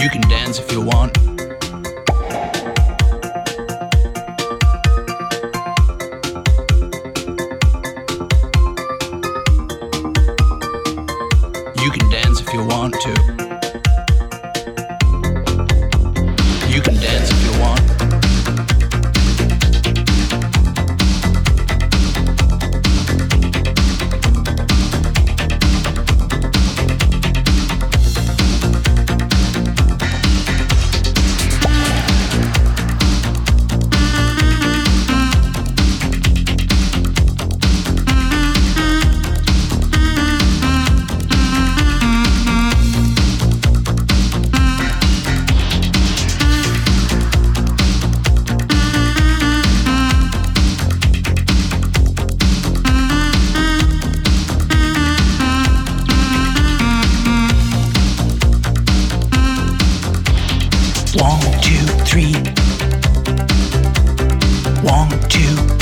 You can dance if you want. You can dance if you want to. three, one, two.